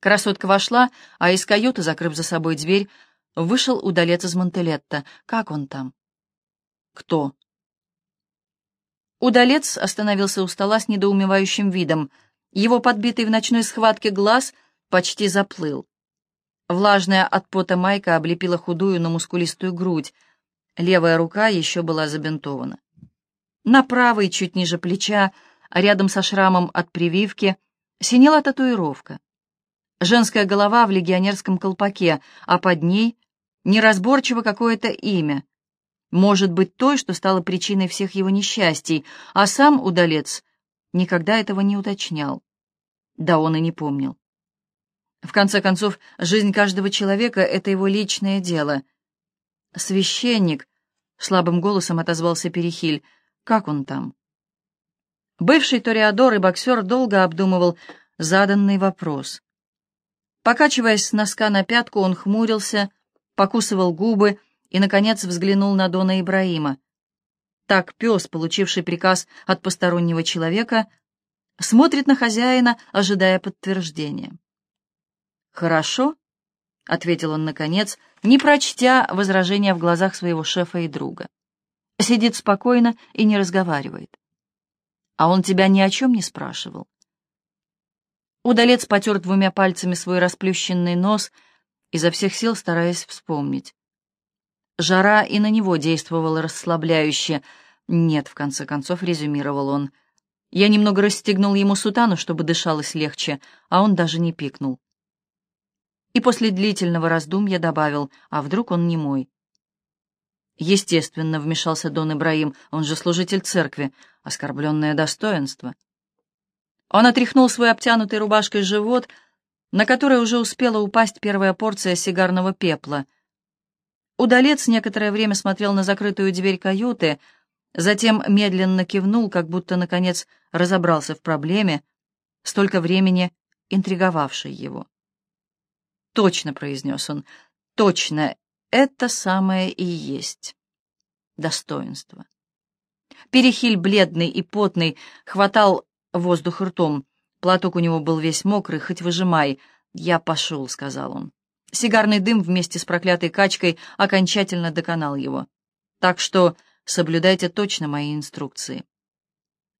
Красотка вошла, а из каюты, закрыв за собой дверь, вышел удалец из Монтелетта. Как он там? Кто? Удалец остановился у стола с недоумевающим видом. Его подбитый в ночной схватке глаз почти заплыл. Влажная от пота майка облепила худую, но мускулистую грудь. Левая рука еще была забинтована. На правой, чуть ниже плеча, рядом со шрамом от прививки, синела татуировка. Женская голова в легионерском колпаке, а под ней неразборчиво какое-то имя. Может быть, той, что стало причиной всех его несчастий, а сам удалец никогда этого не уточнял. Да он и не помнил. В конце концов, жизнь каждого человека — это его личное дело. «Священник», — слабым голосом отозвался Перехиль, — «как он там?» Бывший ториадор и боксер долго обдумывал заданный вопрос. Покачиваясь с носка на пятку, он хмурился, покусывал губы и, наконец, взглянул на Дона Ибраима. Так пес, получивший приказ от постороннего человека, смотрит на хозяина, ожидая подтверждения. «Хорошо», — ответил он наконец, не прочтя возражения в глазах своего шефа и друга. Сидит спокойно и не разговаривает. «А он тебя ни о чем не спрашивал?» Удалец потер двумя пальцами свой расплющенный нос, изо всех сил стараясь вспомнить. Жара и на него действовала расслабляюще. «Нет», — в конце концов резюмировал он. Я немного расстегнул ему сутану, чтобы дышалось легче, а он даже не пикнул. И после длительного раздумья добавил, а вдруг он не мой? Естественно, вмешался Дон Ибраим, он же служитель церкви, оскорбленное достоинство. Он отряхнул свой обтянутый рубашкой живот, на который уже успела упасть первая порция сигарного пепла. Удалец некоторое время смотрел на закрытую дверь каюты, затем медленно кивнул, как будто, наконец, разобрался в проблеме, столько времени интриговавшей его. «Точно», — произнес он, — «точно, это самое и есть достоинство». Перехиль, бледный и потный, хватал воздух ртом. Платок у него был весь мокрый, хоть выжимай. «Я пошел», — сказал он. Сигарный дым вместе с проклятой качкой окончательно доконал его. Так что соблюдайте точно мои инструкции.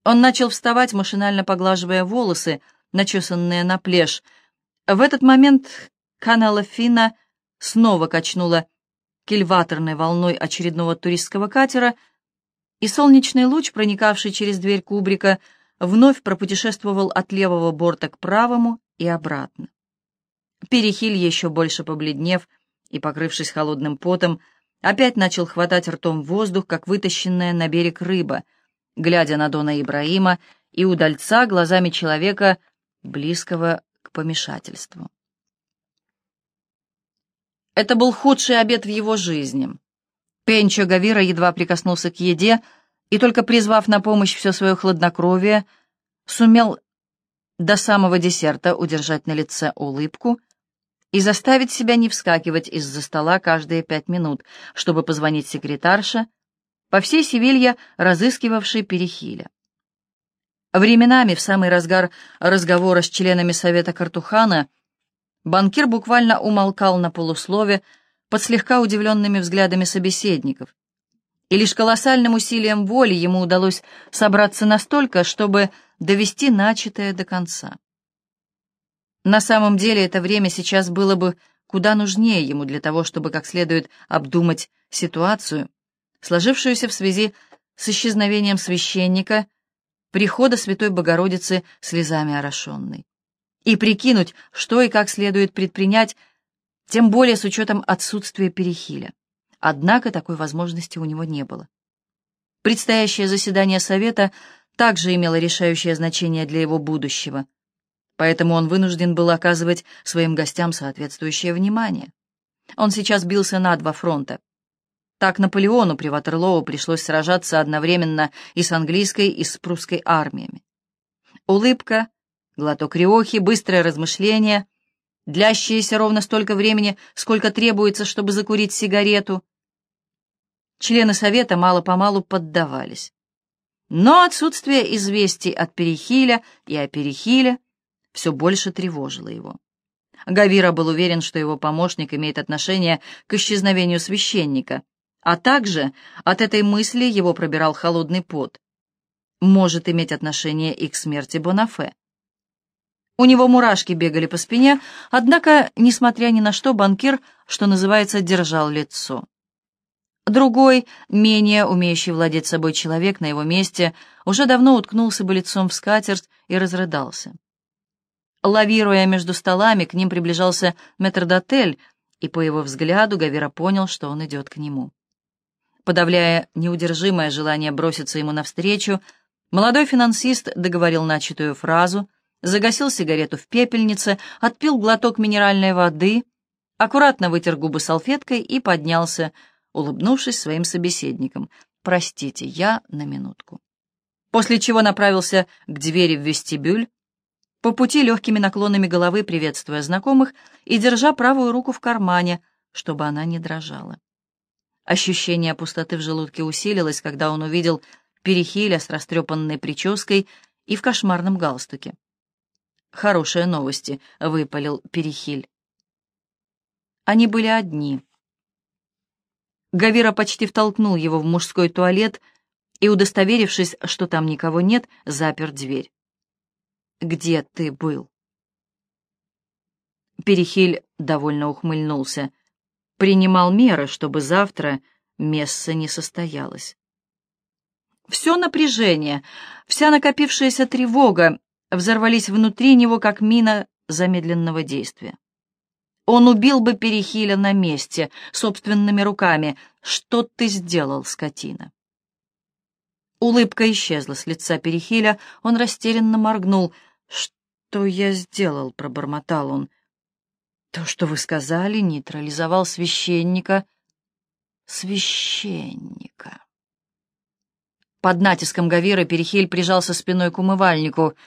Он начал вставать, машинально поглаживая волосы, начесанные на плешь. В этот момент канала Фина снова качнула кильваторной волной очередного туристского катера, и солнечный луч, проникавший через дверь кубрика, вновь пропутешествовал от левого борта к правому и обратно. Перехиль, еще больше побледнев и покрывшись холодным потом, опять начал хватать ртом воздух, как вытащенная на берег рыба, глядя на Дона Ибраима и удальца глазами человека, близкого к помешательству. Это был худший обед в его жизни. Пенчо Гавира едва прикоснулся к еде, и только призвав на помощь все свое хладнокровие, сумел до самого десерта удержать на лице улыбку и заставить себя не вскакивать из-за стола каждые пять минут, чтобы позвонить секретарше, по всей Севилье разыскивавшей Перехиля. Временами, в самый разгар разговора с членами Совета Картухана, банкир буквально умолкал на полуслове под слегка удивленными взглядами собеседников, и лишь колоссальным усилием воли ему удалось собраться настолько, чтобы довести начатое до конца. На самом деле это время сейчас было бы куда нужнее ему для того, чтобы как следует обдумать ситуацию, сложившуюся в связи с исчезновением священника, прихода Святой Богородицы слезами орошенной, и прикинуть, что и как следует предпринять, тем более с учетом отсутствия перехиля. Однако такой возможности у него не было. Предстоящее заседание Совета также имело решающее значение для его будущего, поэтому он вынужден был оказывать своим гостям соответствующее внимание. Он сейчас бился на два фронта. Так Наполеону при Ватерлоу пришлось сражаться одновременно и с английской, и с прусской армиями. Улыбка, глоток риохи, быстрое размышление — длящиеся ровно столько времени, сколько требуется, чтобы закурить сигарету. Члены совета мало-помалу поддавались. Но отсутствие известий от Перехиля и о Перехиле все больше тревожило его. Гавира был уверен, что его помощник имеет отношение к исчезновению священника, а также от этой мысли его пробирал холодный пот. Может иметь отношение и к смерти Бонафе. У него мурашки бегали по спине, однако, несмотря ни на что, банкир, что называется, держал лицо. Другой, менее умеющий владеть собой человек на его месте, уже давно уткнулся бы лицом в скатерть и разрыдался. Лавируя между столами, к ним приближался метрдотель, и по его взгляду Гавира понял, что он идет к нему. Подавляя неудержимое желание броситься ему навстречу, молодой финансист договорил начатую фразу, загасил сигарету в пепельнице, отпил глоток минеральной воды, аккуратно вытер губы салфеткой и поднялся, улыбнувшись своим собеседникам. «Простите, я на минутку». После чего направился к двери в вестибюль, по пути легкими наклонами головы приветствуя знакомых и держа правую руку в кармане, чтобы она не дрожала. Ощущение пустоты в желудке усилилось, когда он увидел Перехиля с растрепанной прической и в кошмарном галстуке. «Хорошие новости», — выпалил Перехиль. Они были одни. Гавира почти втолкнул его в мужской туалет и, удостоверившись, что там никого нет, запер дверь. «Где ты был?» Перехиль довольно ухмыльнулся. Принимал меры, чтобы завтра месса не состоялось. Все напряжение, вся накопившаяся тревога взорвались внутри него, как мина замедленного действия. Он убил бы Перехиля на месте, собственными руками. Что ты сделал, скотина? Улыбка исчезла с лица Перехиля, он растерянно моргнул. «Что я сделал?» — пробормотал он. «То, что вы сказали, нейтрализовал священника». «Священника». Под натиском Гавира Перехиль прижался спиной к умывальнику —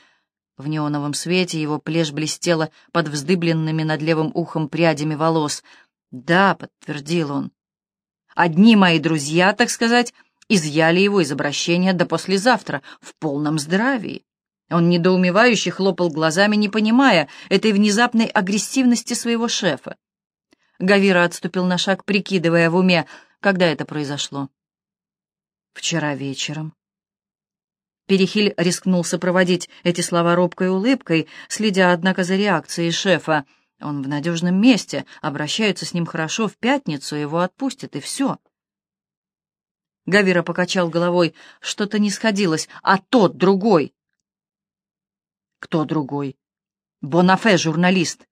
в неоновом свете его плешь блестела под вздыбленными над левым ухом прядями волос. «Да», — подтвердил он. «Одни мои друзья, так сказать, изъяли его из обращения до послезавтра, в полном здравии». Он недоумевающе хлопал глазами, не понимая этой внезапной агрессивности своего шефа. Гавира отступил на шаг, прикидывая в уме, когда это произошло. «Вчера вечером», Перехиль рискнул сопроводить эти слова робкой улыбкой, следя, однако, за реакцией шефа. Он в надежном месте, обращаются с ним хорошо, в пятницу его отпустят, и все. Гавира покачал головой, что-то не сходилось, а тот другой. Кто другой? Бонафе, журналист.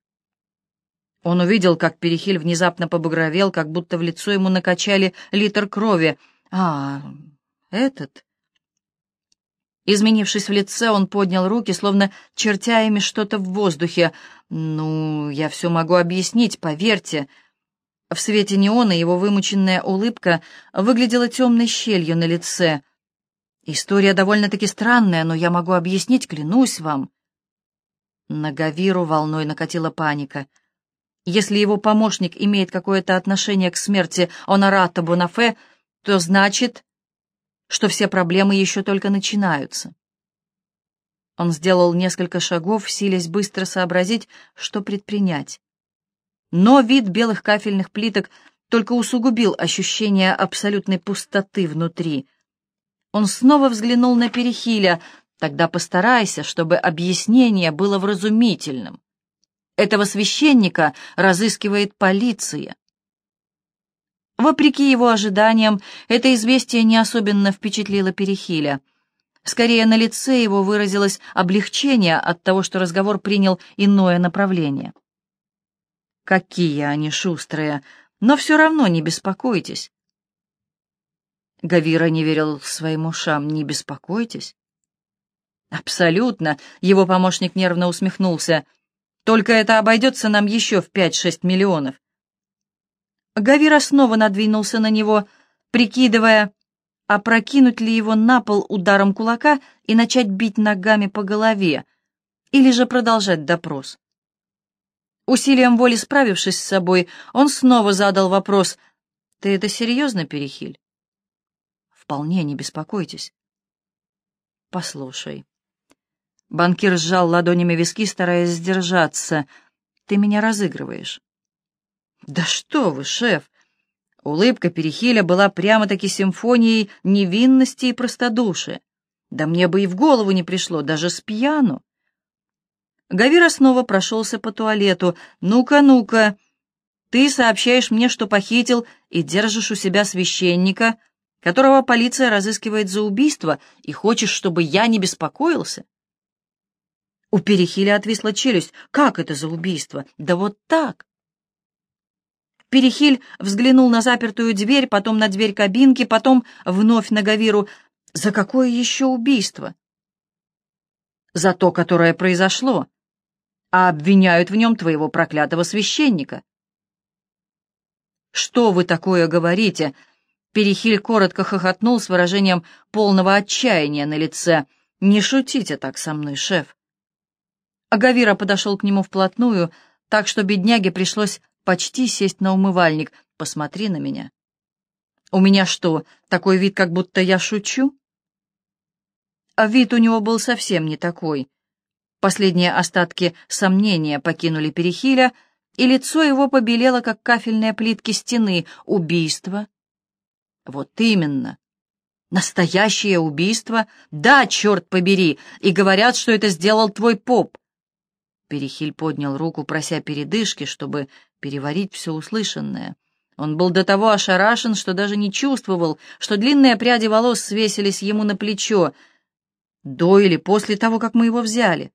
Он увидел, как Перехиль внезапно побагровел, как будто в лицо ему накачали литр крови. А, этот... Изменившись в лице, он поднял руки, словно чертя ими что-то в воздухе. «Ну, я все могу объяснить, поверьте». В свете неона его вымученная улыбка выглядела темной щелью на лице. «История довольно-таки странная, но я могу объяснить, клянусь вам». На Гавиру волной накатила паника. Если его помощник имеет какое-то отношение к смерти Онората Бонафе, то значит, что все проблемы еще только начинаются. Он сделал несколько шагов, силясь быстро сообразить, что предпринять. Но вид белых кафельных плиток только усугубил ощущение абсолютной пустоты внутри. Он снова взглянул на Перехиля. «Тогда постарайся, чтобы объяснение было вразумительным. Этого священника разыскивает полиция. Вопреки его ожиданиям, это известие не особенно впечатлило Перехиля. Скорее, на лице его выразилось облегчение от того, что разговор принял иное направление. «Какие они шустрые! Но все равно не беспокойтесь!» Гавира не верил своим ушам. «Не беспокойтесь?» «Абсолютно!» — его помощник нервно усмехнулся. «Только это обойдется нам еще в пять-шесть миллионов. Гавира снова надвинулся на него, прикидывая, опрокинуть ли его на пол ударом кулака и начать бить ногами по голове, или же продолжать допрос. Усилием воли справившись с собой, он снова задал вопрос. «Ты это серьезно, Перехиль?» «Вполне, не беспокойтесь». «Послушай». Банкир сжал ладонями виски, стараясь сдержаться. ты меня разыгрываешь». «Да что вы, шеф!» Улыбка Перехиля была прямо-таки симфонией невинности и простодушия. Да мне бы и в голову не пришло, даже с пьяну. Гавира снова прошелся по туалету. «Ну-ка, ну-ка, ты сообщаешь мне, что похитил и держишь у себя священника, которого полиция разыскивает за убийство, и хочешь, чтобы я не беспокоился?» У Перехиля отвисла челюсть. «Как это за убийство? Да вот так!» Перехиль взглянул на запертую дверь, потом на дверь кабинки, потом вновь на Гавиру. «За какое еще убийство?» «За то, которое произошло, а обвиняют в нем твоего проклятого священника». «Что вы такое говорите?» Перехиль коротко хохотнул с выражением полного отчаяния на лице. «Не шутите так со мной, шеф». Агавира подошел к нему вплотную, так что бедняге пришлось почти сесть на умывальник. «Посмотри на меня». «У меня что, такой вид, как будто я шучу?» А вид у него был совсем не такой. Последние остатки сомнения покинули Перехиля, и лицо его побелело, как кафельные плитки стены. Убийство. Вот именно. Настоящее убийство? Да, черт побери! И говорят, что это сделал твой поп. Перехиль поднял руку, прося передышки, чтобы переварить все услышанное. Он был до того ошарашен, что даже не чувствовал, что длинные пряди волос свесились ему на плечо. До или после того, как мы его взяли?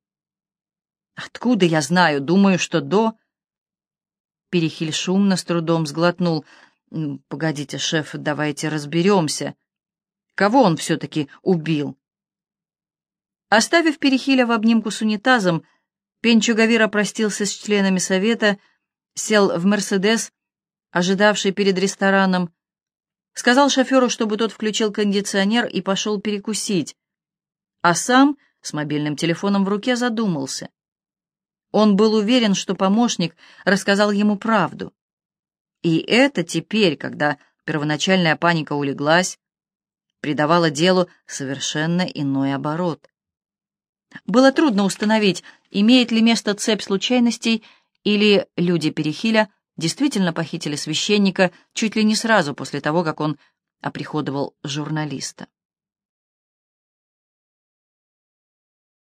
Откуда я знаю? Думаю, что до... Перехиль шумно, с трудом сглотнул. «Погодите, шеф, давайте разберемся. Кого он все-таки убил?» Оставив Перехиля в обнимку с унитазом, Пенчо Гавира простился с членами совета, сел в «Мерседес», ожидавший перед рестораном, сказал шоферу, чтобы тот включил кондиционер и пошел перекусить, а сам с мобильным телефоном в руке задумался. Он был уверен, что помощник рассказал ему правду. И это теперь, когда первоначальная паника улеглась, придавало делу совершенно иной оборот. Было трудно установить, имеет ли место цепь случайностей, или люди Перехиля действительно похитили священника чуть ли не сразу после того, как он оприходовал журналиста.